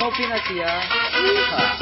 Kopi na siya. Yeehaw.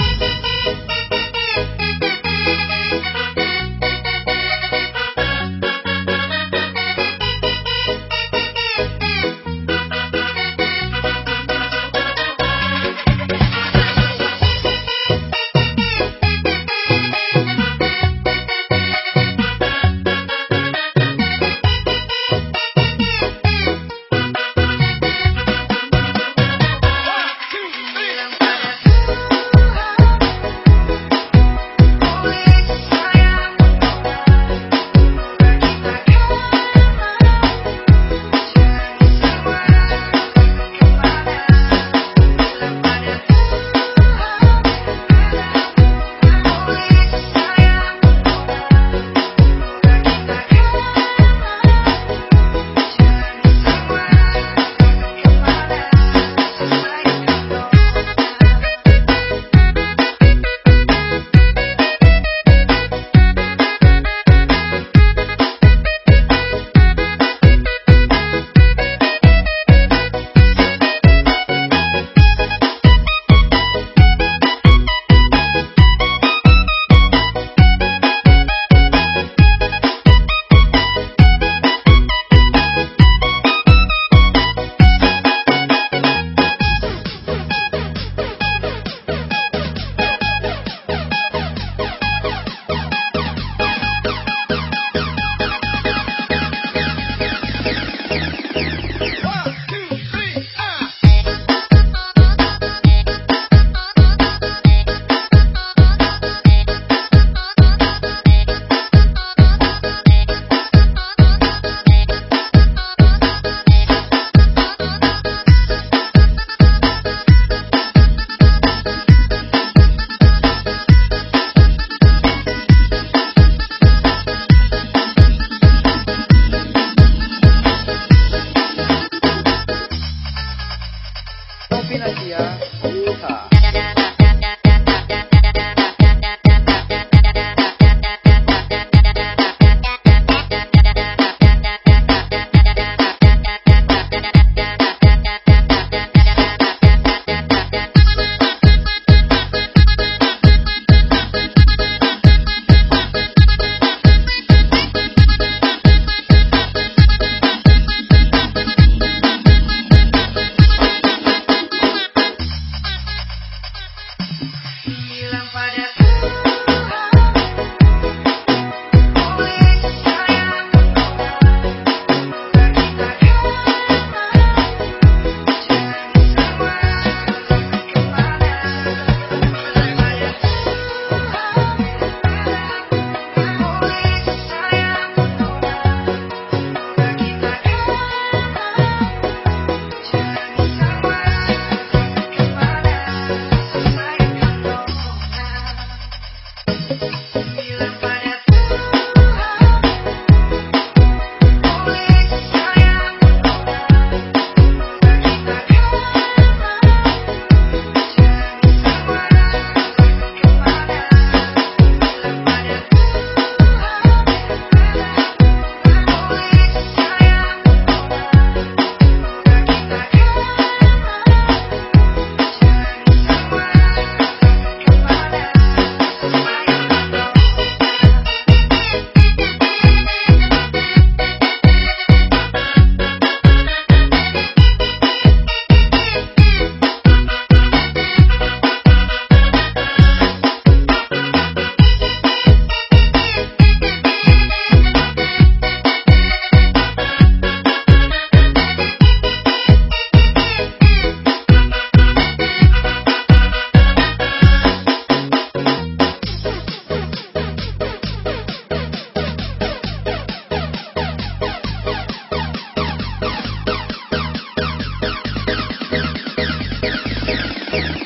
Thank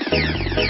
you.